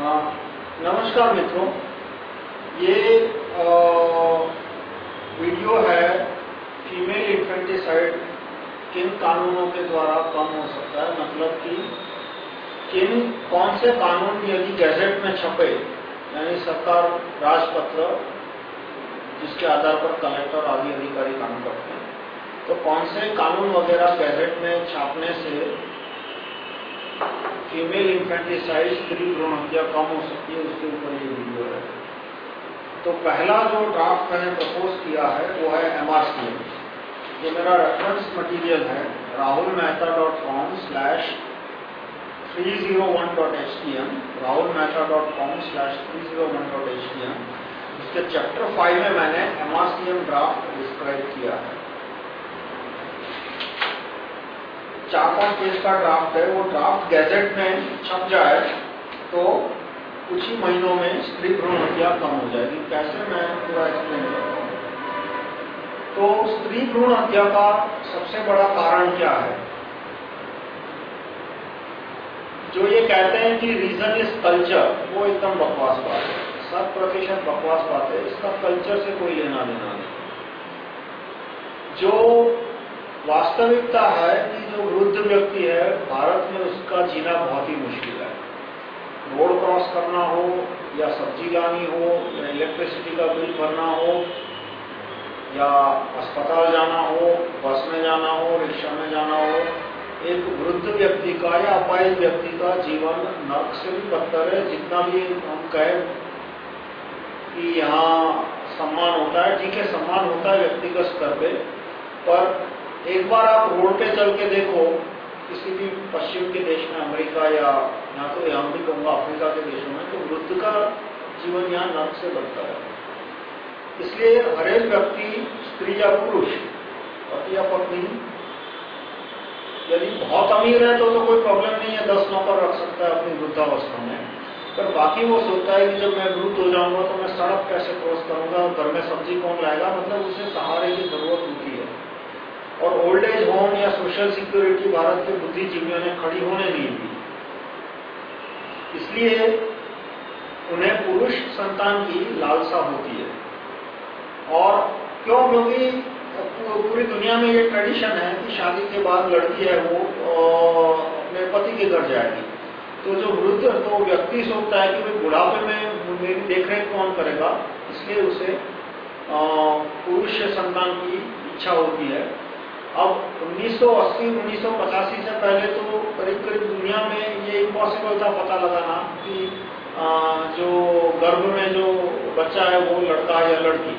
नमस्कार मित्रों, ये वीडियो है फीमेल इन्फेंटिसाइड किन कानूनों के द्वारा कम हो सकता है? मतलब कि किन, कौन से कानून यदि गैजेट में छपे, यानी सरकार, राजपत्र, जिसके आधार पर कलेक्टर आदि अधिकारी काम करते हैं तो कौन से कानून वगैरह गैजेट में छापने से फीमेल इन्फेंटिसाइड स्त्री भ्रूण हत्या कम हो सकती है, उसके ऊपर ये वीडियो है। तो पहला जो ड्राफ्ट मैंने प्रपोज किया है, वो है एमआरसीएम जो मेरा रेफरेंस मटेरियल है Rahul Mehta dot com slash three zero one dot H T M Rahul Mehta dot com slash three zero one dot H T M इसके चैप्टर फाइव में मैंने एमआरसीएम ड्राफ्ट डिस्क्राइब किया है। चार पाँच page का draft है, वो ड्राफ्ट गैजेट में छप जाए तो कुछ ही महीनों में स्त्री भ्रूण हत्या कम हो जाएगी। कैसे मैं पूरा एक्सप्लेन करता हूँ? तो स्त्री भ्रूण हत्या का सबसे बड़ा कारण क्या है? जो ये कहते हैं कि रीजन इज़ कल्चर वो एकदम बकवास बात है। सब प्रतिशत बकवास बात है। इसका कल्चर से कोई लेना देना नहीं। जो वास्तविकता है कि जो वृद्ध व्यक्ति है, भारत में उसका जीना बहुत ही मुश्किल है। रोड क्रॉस करना हो, या सब्ज़ी लानी हो, या इलेक्ट्रिसिटी का बिल भरना हो, या अस्पताल जाना हो, बस में जाना हो, रिक्शा में जाना हो, एक वृद्ध व्यक्ति का या अपाहिज व्यक्ति का जीवन नर्क से भी बदतर है। जितना भी हम कहें कि यहाँ सम्मान होता है, ठीक है, सम्मान होता है व्यक्तिगत स्तर पर एक बार आप रोड पे चल के देखो, किसी भी पश्चिम के देश में, अमेरिका या यहाँ तो यहाँ भी कहूँगा, अफ्रीका के देशों में तो वृद्ध का जीवन यहाँ नर्क से बढ़ता है। इसलिए हरेक व्यक्ति, स्त्री या पुरुष, पति या पत्नी, यदि बहुत अमीर है तो तो कोई प्रॉब्लम नहीं है, दस नौकर रख सकता है अपनी वृद्धावस्था में। पर बाकी वो सोचता है कि जब मैं वृद्ध हो जाऊँगा तो मैं सड़क कैसे क्रॉस करूँगा, घर में सब्ज़ी कौन लाएगा? मतलब उसे सहारे की ज़रूरत होती और ओल्ड एज होम या सोशल सिक्योरिटी भारत के बुद्धिजीवियों ने खड़ी होने दी। थी इसलिए उन्हें पुरुष संतान की लालसा होती है। और क्यों? क्योंकि पूरी दुनिया में ये ट्रेडिशन है कि शादी के बाद लड़की है वो अपने पति के घर जाएगी। तो जो वृद्ध तो व्यक्ति सोचता है कि भाई बुढ़ापे में मेरी देखरेख कौन करेगा? इसलिए उसे पुरुष संतान की इच्छा होती है। अब 1980 1985 से पहले तो करीब करीब दुनिया में ये इम्पॉसिबल था पता लगाना कि जो गर्भ में जो बच्चा है वो लड़का है या लड़की,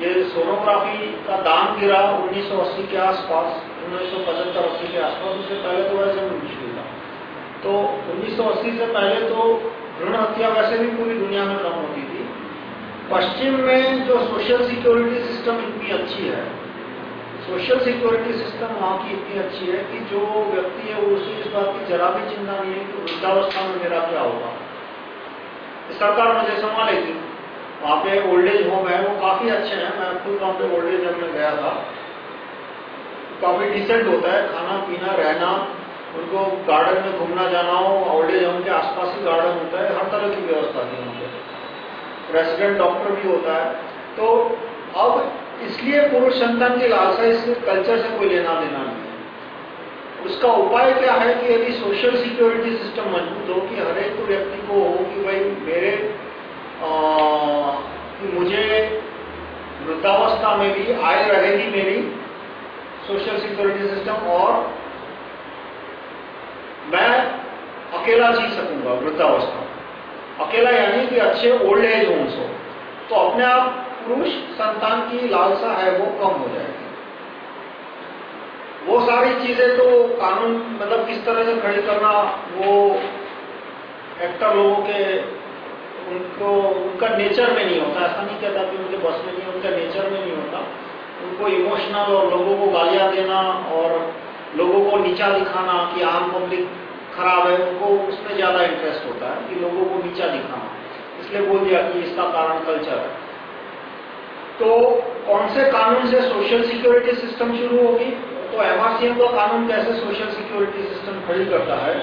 ये सोनोग्राफी का दाम गिरा 1980 के आसपास 1975 80 के आसपास, उससे पहले तो वैसे भी मुश्किल था। तो 1980 से पहले तो भ्रूण हत्या वैसे भी पूरी दुनिया में कम होती थी। पश्चिम में जो सोशल सिक्योरिटी सिस्टम इतनी अच्छी है सोशल सिक्योरिटी सिस्टम वहाँ की इतनी अच्छी है कि जो व्यक्ति है उसे इस बात की जरा भी चिंता नहीं है कि वृद्धावस्था में मेरा क्या होगा। सरकार मुझे संभालेगी वहाँ पे ओल्ड एज होम है, वो काफ़ी अच्छे हैं। मैं खुद वहाँ पे ओल्ड एज होम में गया था, काफ़ी डिसेंट होता है। खाना, पीना, रहना, उनको गार्डन में घूमना, जाना हो ओल्ड एज होम के आसपास ही गार्डन होता है। हर तरह की व्यवस्था थी वहाँ पे। रेसिडेंट डॉक्टर भी होता है। तो अब इसलिए पुरुष संतान की लालसा इस कल्चर से कोई लेना देना नहीं है। उसका उपाय क्या है कि यदि सोशल सिक्योरिटी सिस्टम मज़बूत हो कि हर एक व्यक्ति को हो कि भाई मेरे आ, कि मुझे वृद्धावस्था में भी आय रहेगी मेरी सोशल सिक्योरिटी सिस्टम और मैं अकेला जी सकूँगा वृद्धावस्था अकेला यानी कि अच्छे ओल्ड एज होम्स हो तो अपने आप पुरुष संतान की लालसा है, वो कम हो जाएगी। वो सारी चीज़ें तो कानून मतलब किस तरह से खड़ी करना, वो एक्टर लोगों के, उनको, उनका नेचर में नहीं होता। ऐसा नहीं कहता कि उनके बस में नहीं, उनका नेचर में नहीं होता। उनको इमोशनल और लोगों को गालियाँ देना और लोगों को नीचा दिखाना कि आम पब्लिक खराब है, उनको उसमें ज़्यादा इंटरेस्ट होता है कि लोगों को नीचा दिखाना। इसलिए बोल दिया कि इसका कारण कल्चर है। तो कौन से कानून से सोशल सिक्योरिटी सिस्टम शुरू होगी? तो एमआरसीएम का कानून कैसे सोशल सिक्योरिटी सिस्टम खड़ी करता है?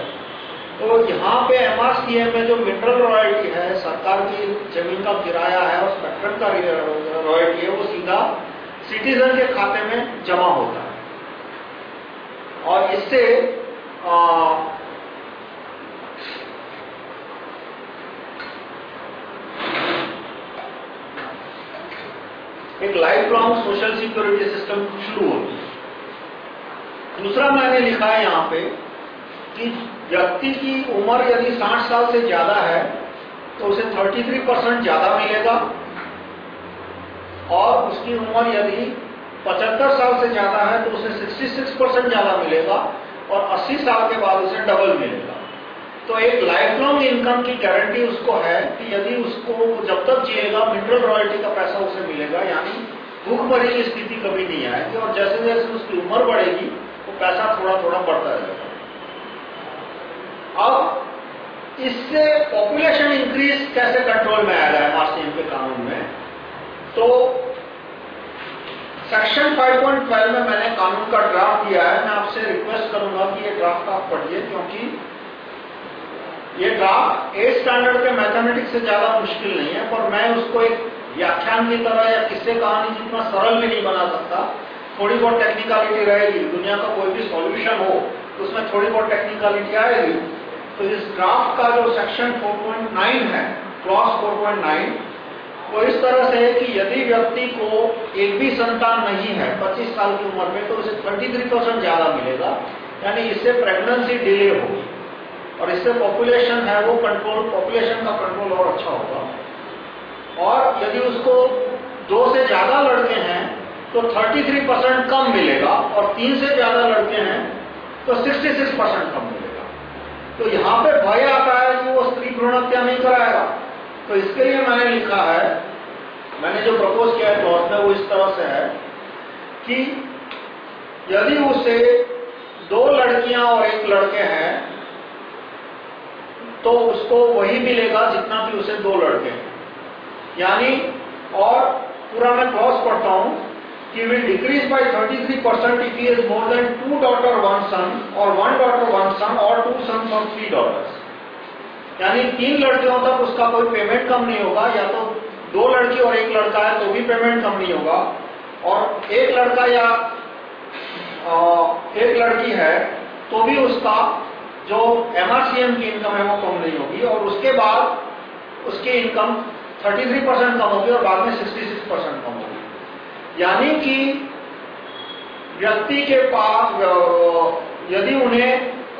तो यहाँ पे एमआरसीएम में जो मिनरल रॉयल्टी है, सरकार की ज़मीन का किराया है और स्पेक्ट्रम का रॉयल्टी है, वो सीधा सिटीजन के खाते में जमा होता है। और इससे एक life long social security system शुरू होती है दूसरा मैंने लिखा है यहाँ पे कि व्यक्ति की उम्र यदि 60 साल से ज़्यादा है तो उसे 33 परसेंट ज़्यादा मिलेगा। और उसकी उम्र यदि 75 साल से ज़्यादा है तो उसे 66 परसेंट ज़्यादा मिलेगा और 80 साल के बाद उसे डबल मिलेगा। तो एक लाइफ लॉन्ग इनकम की गारंटी उसको है कि यदि उसको जब तक जिएगा मिनरल रॉयल्टी का पैसा उसे मिलेगा, यानी भूखमरी की स्थिति कभी नहीं आएगी और जैसे जैसे उसकी उम्र बढ़ेगी, वो पैसा थोड़ा थोड़ा बढ़ता रहेगा अब इससे पॉपुलेशन इंक्रीज कैसे कंट्रोल में आएगा एमआरसीएम के कानून में? तो सेक्शन 5.12 में मैंने कानून का ड्राफ्ट दिया है। मैं आपसे रिक्वेस्ट करूँगा कि ये ड्राफ्ट आप पढ़िए, क्योंकि ये ड्राफ्ट ए स्टैंडर्ड के मैथमेटिक्स से ज़्यादा मुश्किल नहीं है, पर मैं उसको एक व्याख्यान की तरह या किससे कहानी जितना सरल भी नहीं बना सकता, थोड़ी बहुत टेक्निकलिटी रहेगी, दुनिया का कोई भी सॉल्यूशन हो तो उसमें थोड़ी बहुत टेक्निकलिटी आएगी। तो इस ड्राफ्ट का जो सेक्शन 4.9 है क्लॉज 4.9 वो इस तरह से है कि यदि व्यक्ति को एक भी संतान नहीं है 25 साल की उम्र में तो उसे 33 परसेंट ज़्यादा मिलेगा, यानी इससे प्रेगनेंसी डिले होगी। और इससे पॉपुलेशन है, वो कंट्रोल पॉपुलेशन का कंट्रोल और अच्छा होगा। और यदि उसको दो से ज़्यादा लड़के हैं तो 33 परसेंट कम मिलेगा और तीन से ज़्यादा लड़के हैं तो 66 परसेंट कम मिलेगा। तो यहाँ पे भय आता है कि वो स्त्री भ्रूण हत्या नहीं कराएगा। तो इसके लिए मैंने लिखा है, मैंने जो प्रपोज किया है क्लॉज में, वो इस तरह से है कि यदि उसे दो लड़कियाँ और एक लड़के हैं तो उसको वही मिलेगा जितना भी उसे दो लड़के यानी और पूरा मैं क्लॉज पढ़ता हूँ he will decrease by 33% if he has more than two daughter, one son, or one daughter, one son, or two sons or three daughters. यानी तीन लड़कियों तक उसका कोई पेमेंट कम नहीं होगा या तो दो लड़की और एक लड़का है तो भी पेमेंट कम नहीं होगा और एक लड़का या एक लड़की है तो भी उसका जो एमआरसीएम की इनकम है वो कम नहीं होगी और उसके बाद उसकी इनकम 33 परसेंट कम होगी और बाद में 66 परसेंट कम होगी। यानी कि व्यक्ति के पास यदि उन्हें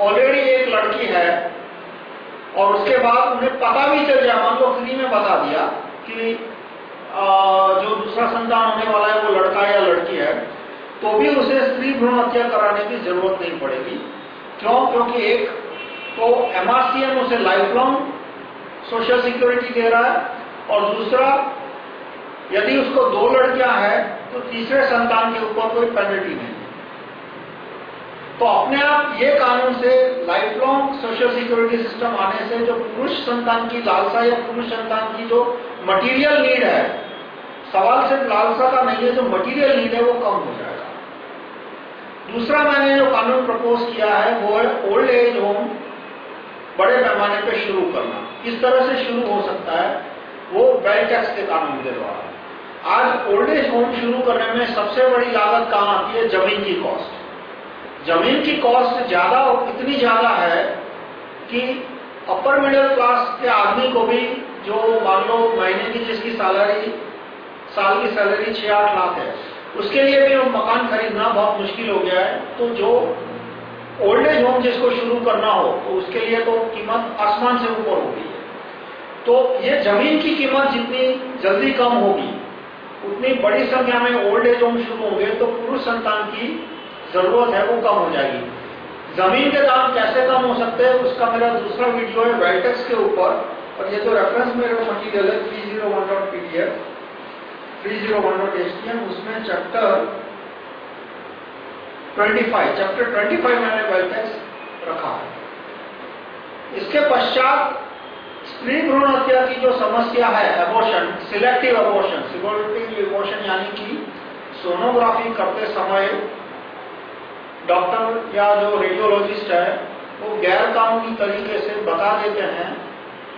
ऑलरेडी एक लड़की है और उसके बाद उन्हें पता भी चल जाए मान लो फ्री में बता दिया कि जो दूसरा संतान होने वाला है वो लड़का या लड़की है तो भी उसे स्त्री भ्रूण हत्या कराने की ज़रूरत नहीं पड़ेगी। क्यों क्योंकि एक तो एमआरसीएम उसे लाइफ लॉन्ग सोशल सिक्योरिटी दे रहा है। और दूसरा, यदि उसको दो लड़कियाँ हैं तो तीसरे संतान के ऊपर कोई पेनल्टी नहीं। तो अपने आप ये कानून से life long social security system आने से जो पुरुष संतान की लालसा या पुरुष संतान की जो मटेरियल नीड है, सवाल सिर्फ़ लालसा का नहीं है, जो मटेरियल नीड है, वो कम हो जाएगा दूसरा मैंने जो कानून प्रपोज किया है, वो है ओल्ड एज होम बड़े पैमाने पे शुरू करना। किस तरह से शुरू हो सकता है, वो वेल्थ टैक्स के कानून के द्वारा। आज ओल्ड एज होम शुरू करने में सबसे बड़ी लागत कहाँ आती है? ज़मीन की कॉस्ट ज़मीन की कॉस्ट ज़्यादा इतनी ज़्यादा है कि अपर मिडिल क्लास के आदमी को भी जो मान लो महीने की जिसकी सैलरी साल की सैलरी छह आठ लाख है उसके लिए भी मकान खरीदना बहुत मुश्किल हो गया है। तो जो ओल्ड एज होम जिसको शुरू करना हो तो उसके लिए तो कीमत आसमान से ऊपर होगी तो ये ज़मीन की कीमत जितनी जल्दी कम होगी, उतनी बड़ी संख्या में ओल्ड एज होम शुरू होंगे तो पुरुष संतान की ज़रूरत है, वो कम हो जाएगी। ज़मीन के दाम कैसे कम हो सकते हैं, उसका मेरा दूसरा वीडियो है वेल्टेक्स के ऊपर। और ये जो रेफरेंस मेरे मटीरियल है three zero one dot P D F three zero one dot H T M उसमें chapter twenty five chapter twenty five मैंने वेल्टेक्स रखा। है इसके पश्चात स्त्री भ्रूण हत्या की जो समस्या है abortion selective abortion selective abortion यानी कि सोनोग्राफी करते समय डॉक्टर या जो रेडियोलॉजिस्ट है, वो गैर कानूनी तरीके से बता देते हैं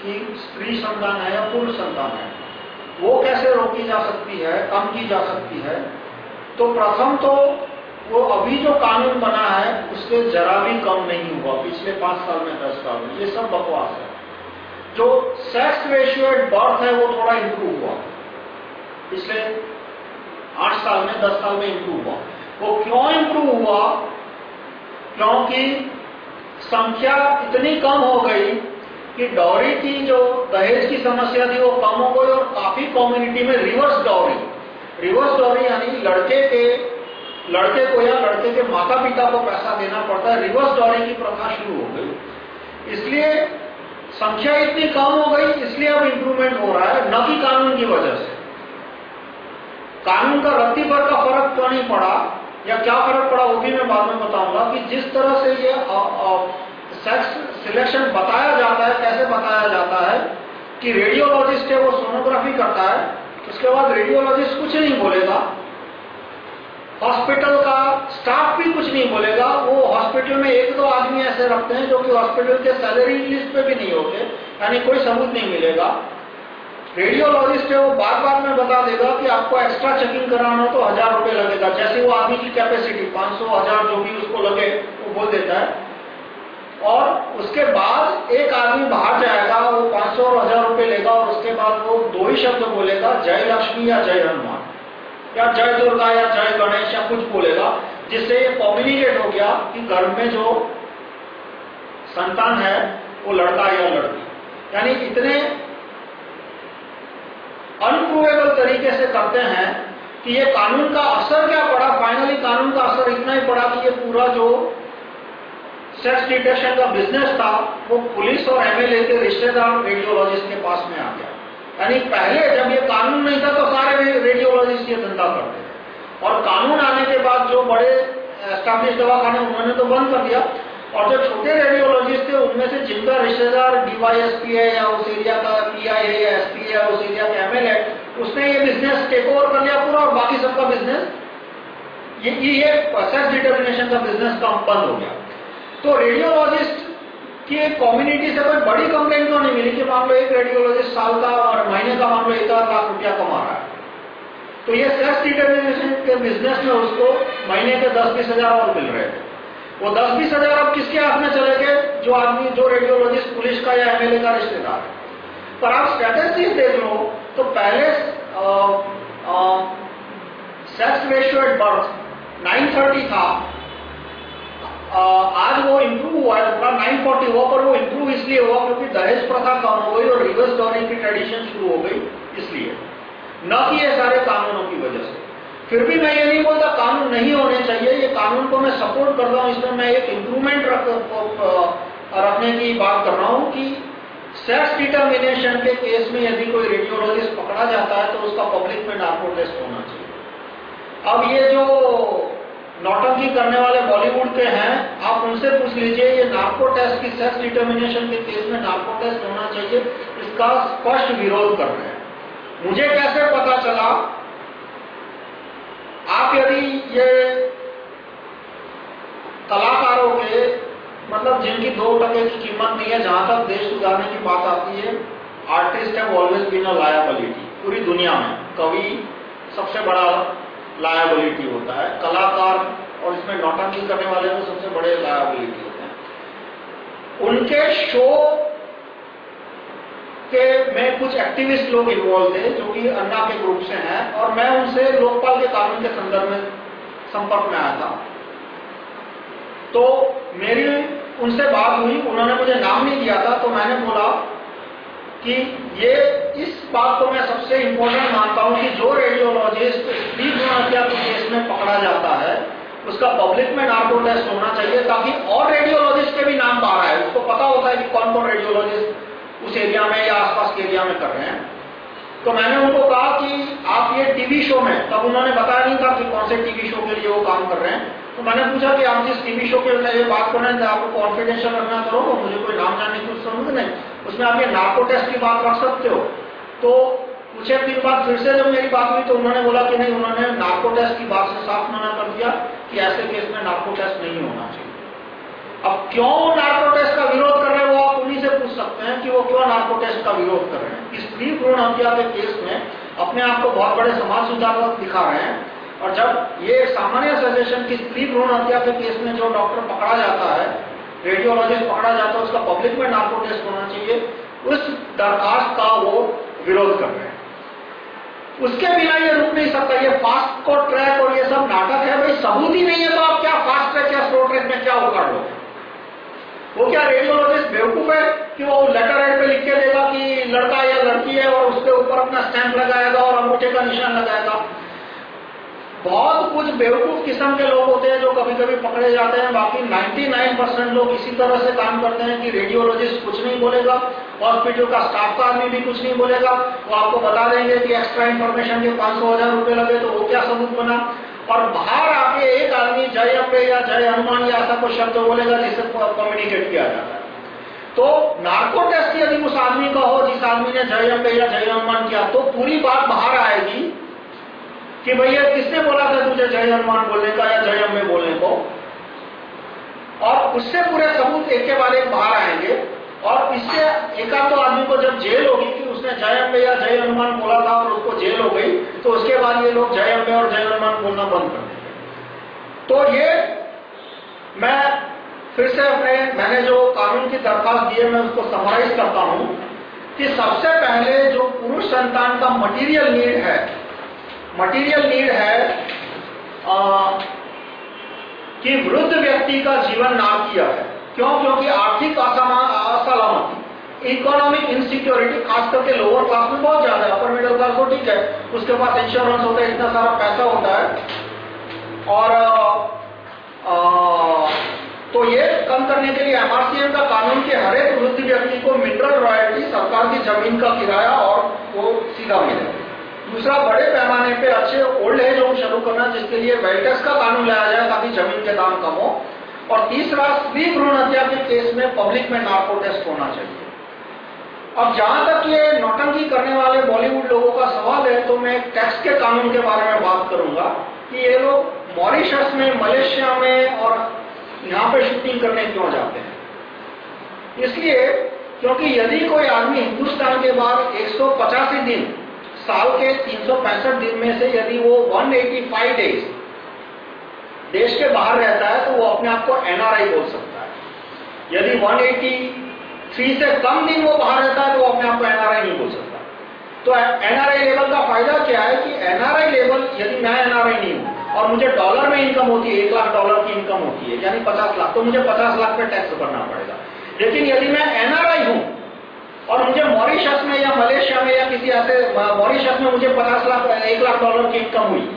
कि स्त्री संतान है या पुरुष संतान है। वो कैसे रोकी जा सकती है, कम की जा सकती है? तो प्रथम तो वो अभी जो कानून बना है, उससे जरा भी कम नहीं हुआ, पिछले पाँच साल में, दस साल में। ये सब बकवास है। जो सेक्स रेशियो एट बर्थ है, वो थोड़ा इंप्रूव हुआ। पिछले आठ साल में, दस साल में इंप्रूव हुआ। वो क्यों इंप्रूव हुआ? क्योंकि संख्या इतनी कम हो गई कि डॉरी की जो दहेज की समस्या थी, वो कम हो गई और काफ़ी कम्युनिटी में रिवर्स डॉरी रिवर्स डॉरी यानी लड़के के, लड़के को या लड़के के माता पिता को पैसा देना पड़ता है। रिवर्स डॉरी की प्रथा शुरू हो गई। इसलिए संख्या इतनी कम हो गई, इसलिए अब इंप्रूवमेंट हो रहा है, न कि कानून की वजह से। कानून का रत्ती भर का फ़र्क क्यों नहीं पड़ा, या क्या फ़र्क पड़ा, वो भी मैं बाद में बताऊँगा कि जिस तरह से ये सेक्स सिलेक्शन बताया जाता है, कैसे बताया जाता है कि रेडियोलॉजिस्ट है, वो सोनोग्राफी करता है, उसके बाद रेडियोलॉजिस्ट कुछ नहीं बोलेगा। हॉस्पिटल का स्टाफ भी कुछ नहीं बोलेगा। वो हॉस्पिटल में एक दो आदमी ऐसे रखते हैं जो कि हॉस्पिटल के सैलरी लिस्ट पे भी नहीं होते, यानी कोई सबूत नहीं मिलेगा। रेडियोलॉजिस्ट है, वो बार बार में बता देगा कि आपको एक्स्ट्रा चेकिंग कराना हो तो हज़ार रुपए लगेगा। जैसे वो आदमी की कैपेसिटी 500 हज़ार जो भी उसको लगे और उसके बाद एक आदमी बाहर जाएगा, वो 500 और हज़ार रुपए लेगा और उसके बाद वो दो ही शब्द बोलेगा, जय लक्ष्मी या जय हनुमान। या जय दुर्गा या जय गणेश या कुछ बोलेगा, जिससे ये कम्युनिकेट हो गया कि घर में जो संतान है, वो लड़का या लड़की। यानी इतने अनप्रूवेबल तरीके से करते हैं कि ये कानून का असर क्या पड़ा? फाइनली कानून का असर इतना ही पड़ा कि ये पूरा जो सेक्स डिटेक्शन का बिज़नेस था, वो पुलिस और एमएलए के रिश्तेदार रेडियोलॉजिस्ट के पास में आ गया। यानी पहले जब ये कानून नहीं था तो सारे रेडियोलॉजिस्ट ये धंधा करते थे। और कानून आने के बाद जो बड़े एस्टाब्लिश दवाखाने, उन्होंने तो बंद कर दिया। और जो छोटे रेडियोलॉजिस्ट थे, उनमें से जिनका रिश्तेदार डीवाईएसपी है या उस एरिया का पीआई है या एसपी है उस एरिया का एमएल है, उसने ये बिज़नेस टेक ओवर कर लिया पूरा और बाकी सबका बिज़नेस ये ये सेक्स डिटर्मिनेशन का बिज़नेस का बंद हो गया। तो रेडियोलॉजिस्ट कि एक कम्युनिटी से कोई बड़ी कंप्लेंट तो नहीं मिली कि मान लो एक रेडियोलॉजिस्ट साल का और महीने का मान लो एक लाख रुपया कमा रहा है। तो ये सेक्स डिटर्मिनेशन के बिज़नेस में उसको महीने के दस बीस हज़ार और मिल रहे थे। वो दस बीस हज़ार अब किसके हाथ में चले गए? जो आदमी, जो रेडियोलॉजिस्ट पुलिस का या एमएलए का रिश्तेदार है। पर आप स्ट्रेटेजी देख लो तो पहले सेक्स रेशियो एट बर्थ 930 था। आज वो इम्प्रूव हुआ है थोड़ा 940 हुआ पर वो इम्प्रूव इसलिए हुआ क्योंकि दहेज प्रथा कम हो गई और रिवर्स डॉरिंग की ट्रेडिशन शुरू हो गई इसलिए। न कि ये सारे कानूनों की वजह से। फिर भी मैं ये नहीं बोलता कानून नहीं होने चाहिए ये कानून को मैं सपोर्ट कर रहा हूँ इसमें मैं एक इम्प्रूवमेंट रख, रखने की बात कर रहा हूँ कि सेक्स डिटर्मिनेशन के केस में यदि कोई रेडियोलॉजिस्ट पकड़ा जाता है तो उसका पब्लिक में नार्को टेस्ट होना चाहिए। अब ये जो नौटंकी करने वाले बॉलीवुड के हैं, आप उनसे पूछ लीजिए, ये नार्को टेस्ट की सेक्स डिटर्मिनेशन के केस में नार्को टेस्ट होना चाहिए, इसका स्पष्ट विरोध कर रहे हैं। मुझे कैसे पता चला? आप यदि ये कलाकारों के मतलब जिनकी दो टके की कीमत नहीं है, जहाँ तक देश सुधारने की बात आती है आर्टिस्ट है ऑलवेज बीन अ पूरी दुनिया में। कवि सबसे बड़ा लायबिलिटी होता है। कलाकार और इसमें नौटंकी करने वाले तो सबसे बड़े लायबिलिटी होते हैं। उनके शो के में कुछ एक्टिविस्ट लोग इन्वॉल्व थे जो कि अन्ना के ग्रुप से हैं, और मैं उनसे लोकपाल के कानून के संदर्भ में संपर्क में आया था। तो मेरी उनसे बात हुई, उन्होंने मुझे नाम नहीं दिया था तो मैंने बोला कि ये इस बात को मैं सबसे इम्पोर्टेंट मानता हूँ कि जो रेडियोलॉजिस्ट स्त्री हत्या के केस में पकड़ा जाता है, उसका पब्लिक में नार्को टेस्ट होना चाहिए ताकि और रेडियोलॉजिस्ट के भी नाम बाहर आए। उसको पता होता है कि कौन कौन रेडियोलॉजिस्ट उस एरिया में या आसपास के एरिया में कर रहे हैं। तो मैंने उनको कहा कि आप ये टीवी शो में, तब उन्होंने बताया नहीं था कि कौन से टीवी शो के लिए वो काम कर रहे हैं। तो मैंने पूछा कि आप जिस टीवी शो के लिए बात कर रहे हैं तो आपको कॉन्फिडेंशियल रखना करो मुझे कोई नाम जानने की ज़रूरत नहीं उसमें आप ये नार्को टेस्ट की बात रख सकते हो। तो कुछ एक दिन बाद फिर से जब मेरी बात हुई तो उन्होंने बोला कि नहीं, उन्होंने नार्को टेस्ट की बात से साफ़ मना कर दिया कि ऐसे केस में नार्को टेस्ट नहीं होना चाहिए। अब क्यों नार्को टेस्ट का विरोध कर रहे पूछ सकते हैं कि वो क्यों नार्को टेस्ट का विरोध कर रहे हैं। स्त्री भ्रूण हत्या के केस में अपने आप को बहुत बड़े समाज सुधारक दिखा रहे हैं। और जब ये सामान्य सजेशन की स्त्री भ्रूण हत्या के केस में जो डॉक्टर पकड़ा जाता है रेडियोलॉजिस्ट पकड़ा जाता है, उसका पब्लिक में नार्को टेस्ट होना चाहिए, उस दरखास्त का वो विरोध कर रहे हैं। उसके बिना ये रुक नहीं सकता। ये फास्ट को ट्रैक और ये सब नाटक है। भाई सबूत ही नहीं है तो आप क्या फास्ट ट्रैक या स्लो ट्रैक में क्या उखाड़ लो वो क्या रेडियोलॉजिस्ट बेवकूफ़ है कि वो लेटर हेड पे लिख के देगा कि लड़का या लड़की है और उसके ऊपर अपना स्टैंप लगाएगा और अंगूठे का निशान लगाएगा बहुत कुछ बेवकूफ़ किस्म के लोग होते हैं जो कभी कभी पकड़े जाते हैं। बाकी 99 परसेंट लोग इसी तरह से काम करते हैं कि रेडियोलॉजिस्ट कुछ नहीं बोलेगा हॉस्पिटल का स्टाफ का आदमी भी कुछ नहीं बोलेगा। वो आपको बता देंगे कि एक्स्ट्रा इन्फॉर्मेशन के पाँच सौ हज़ार रुपए लगे तो वो क्या सबूत बना? और बाहर या जय हनुमान या ऐसा कोई शब्द बोलेगा जिससे कम्युनिकेट किया जाता है। तो नार्को टेस्ट यदि उस आदमी का हो, जिस आदमी ने जय अम्बे या जय हनुमान किया तो पूरी बात बाहर आएगी कि भैया किसने बोला था तुझे जय हनुमान बोलने का या जय अम्बे बोलने को? और उससे पूरे सबूत एक के बाद एक बाहर आएँगे। और इससे एका तो आदमी को जब जेल होगी कि उसने जय अम्बे या जय हनुमान बोला था और उसको जेल हो गई तो उसके बाद ये लोग जय अम्बे और जय हनुमान बोलना बंद कर देंगे। तो ये मैं फिर से अपने मैंने जो कानून की दरखास्त दी है मैं उसको समराइज करता हूँ कि सबसे पहले जो पुरुष संतान का मटेरियल नीड है मटेरियल नीड है आ, कि वृद्ध व्यक्ति का जीवन ना किया है। क्यों? क्योंकि आर्थिक असलामती इकोनॉमिक इनसिक्योरिटी खास करके लोअर क्लास में बहुत ज़्यादा है अपर मिडिल क्लास तो ठीक है उसके पास इंश्योरेंस होता है इतना सारा पैसा होता है। और तो ये कम करने के लिए एमआरसीएम का कानून के हर एक वृद्ध व्यक्ति को मिनरल रॉयल्टी सरकार की ज़मीन का किराया और वो सीधा मिले। दूसरा, बड़े पैमाने पे अच्छे ओल्ड एज होम शुरू करना, जिसके लिए वेल्टेक्स का कानून लाया जाए ताकि ज़मीन के दाम कम हो। और तीसरा स्त्री भ्रूण हत्या के केस में पब्लिक में नार्को टेस्ट होना चाहिए। अब जहाँ तक ये नौटंकी करने वाले बॉलीवुड लोगों का सवाल है तो मैं टैक्स के कानून के बारे में बात करूँगा कि ये लोग मॉरिशस में मलेशिया में और यहाँ पे शूटिंग करने क्यों जाते हैं? इसलिए क्योंकि यदि कोई आदमी हिंदुस्तान के बाद एक सौ पचासी दिन, साल के तीन सौ पैंसठ दिन में से यदि वो 185 डेज़ देश के बाहर रहता है तो वो अपने आप को एनआरआई बोल सकता है। यदि 183 से कम दिन वो बाहर रहता है तो वो अपने आप को एनआरआई नहीं बोल सकता। तो एनआरआई लेवल का फ़ायदा क्या है कि एनआरआई लेवल यदि मैं एनआरआई नहीं हूँ और मुझे डॉलर में इनकम होती है, एक लाख डॉलर की इनकम होती है, यानी पचास लाख तो मुझे पचास लाख पे टैक्स भरना पड़ेगा। लेकिन यदि मैं एनआरआई हूँ, और मुझे मॉरिशस में या मलेशिया में या किसी ऐसे मॉरिशस में मुझे पचास लाख, एक लाख डॉलर की इनकम हुई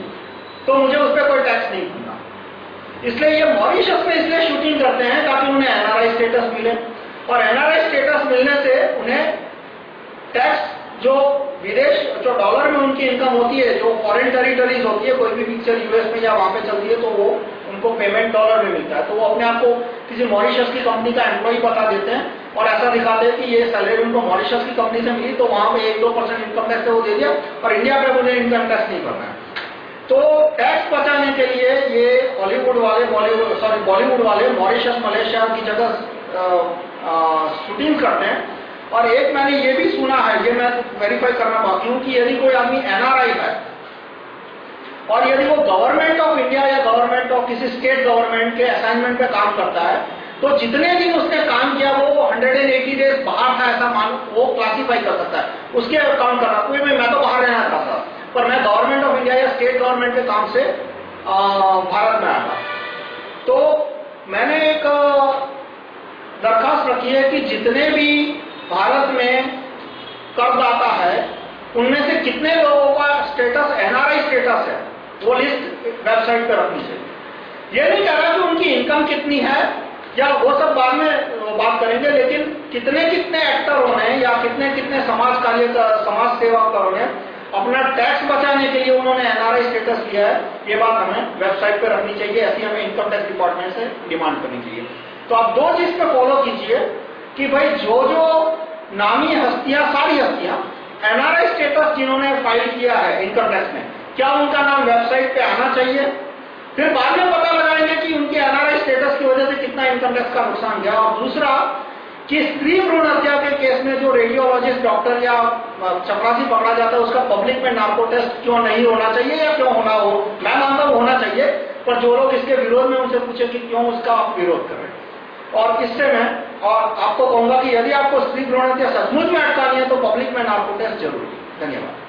तो मुझे उस पर कोई टैक्स नहीं भरना। इसलिए ये मॉरिशस में इसलिए शूटिंग करते हैं ताकि उन्हें एनआरआई स्टेटस मिले। और एनआरआई स्टेटस मिलने से उन्हें टैक्स जो विदेश, जो डॉलर में उनकी इनकम होती है, जो फॉरेन टेरिटरीज होती है, कोई भी पिक्चर यूएस में या वहाँ पे चलती है तो वो उनको पेमेंट डॉलर में मिलता है। तो वो अपने आप को किसी मॉरिशस की कंपनी का एम्प्लॉय बता देते हैं और ऐसा दिखाते हैं कि ये सैलरी उनको मॉरिशस की कंपनी से मिली तो वहाँ पे एक दो परसेंट इनकम टैक्स वो दे दिया और इंडिया पे उन्हें इनकम टैक्स नहीं करना है। तो टैक्स बचाने के लिए ये हॉलीवुड वाले बॉलीवुड सॉरी बॉलीवुड वाले मॉरिशस मलेशिया की जगह शूटिंग करते हैं। और एक मैंने ये भी सुना है ये मैं वेरीफाई करना बाकी हूँ कि यदि कोई आदमी एनआरआई है और यदि वो गवर्नमेंट ऑफ़ इंडिया या गवर्नमेंट ऑफ़ किसी स्टेट गवर्नमेंट के असाइनमेंट पे काम करता है तो जितने दिन उसने काम किया वो 180 डेज़ बाहर था ऐसा मान वो क्लासीफाई कर सकता है। उसके काउंट करना कोई मैं, मैं तो बाहर रहना चाहता पर मैं गवर्नमेंट ऑफ़ इंडिया या स्टेट गवर्नमेंट के काम से आ, भारत में आया तो मैंने एक दरखास्त रखी है कि जितने भी भारत में करदाता है? उनमें से कितने लोगों का स्टेटस एनआरआई स्टेटस है? वो लिस्ट वेबसाइट पर रखनी चाहिए ये नहीं कह रहा कि उनकी इनकम कितनी है, या वो सब बाद में बात करेंगे, लेकिन कितने कितने एक्टरों ने या कितने कितने समाज कार्य समाज सेवकों ने अपना टैक्स बचाने के लिए उन्होंने एनआरआई स्टेटस लिया है। ये बात हमें वेबसाइट पर रखनी चाहिए। ऐसी हमें इनकम टैक्स डिपार्टमेंट से डिमांड करनी चाहिए तो आप दो चीज़ पे फॉलो कीजिए। कि भाई जो जो नामी हस्तियाँ, सारी हस्तियाँ एनआरआई स्टेटस जिन्होंने फ़ाइल किया है इनकम टैक्स में, क्या उनका नाम वेबसाइट पे आना चाहिए? फिर बाद में पता लगाएँगे कि उनके एनआरआई स्टेटस की वजह से कितना इनकम टैक्स का नुकसान गया। और दूसरा, कि स्त्री भ्रूण हत्या के केस में जो रेडियोलॉजिस्ट डॉक्टर या चपरासी पकड़ा जाता है, उसका पब्लिक में नार्को टेस्ट क्यों नहीं होना चाहिए या क्यों होना हो? मैं मानता हूँ होना चाहिए, पर जो लोग इसके विरोध में उनसे पूछे कि क्यों उसका आप विरोध करें और इससे मैं और आपको कहूँगा कि यदि आपको स्त्री भ्रूण हत्या सचमुच में अटकानी है तो पब्लिक में नार्को टेस्ट ज़रूरी। धन्यवाद।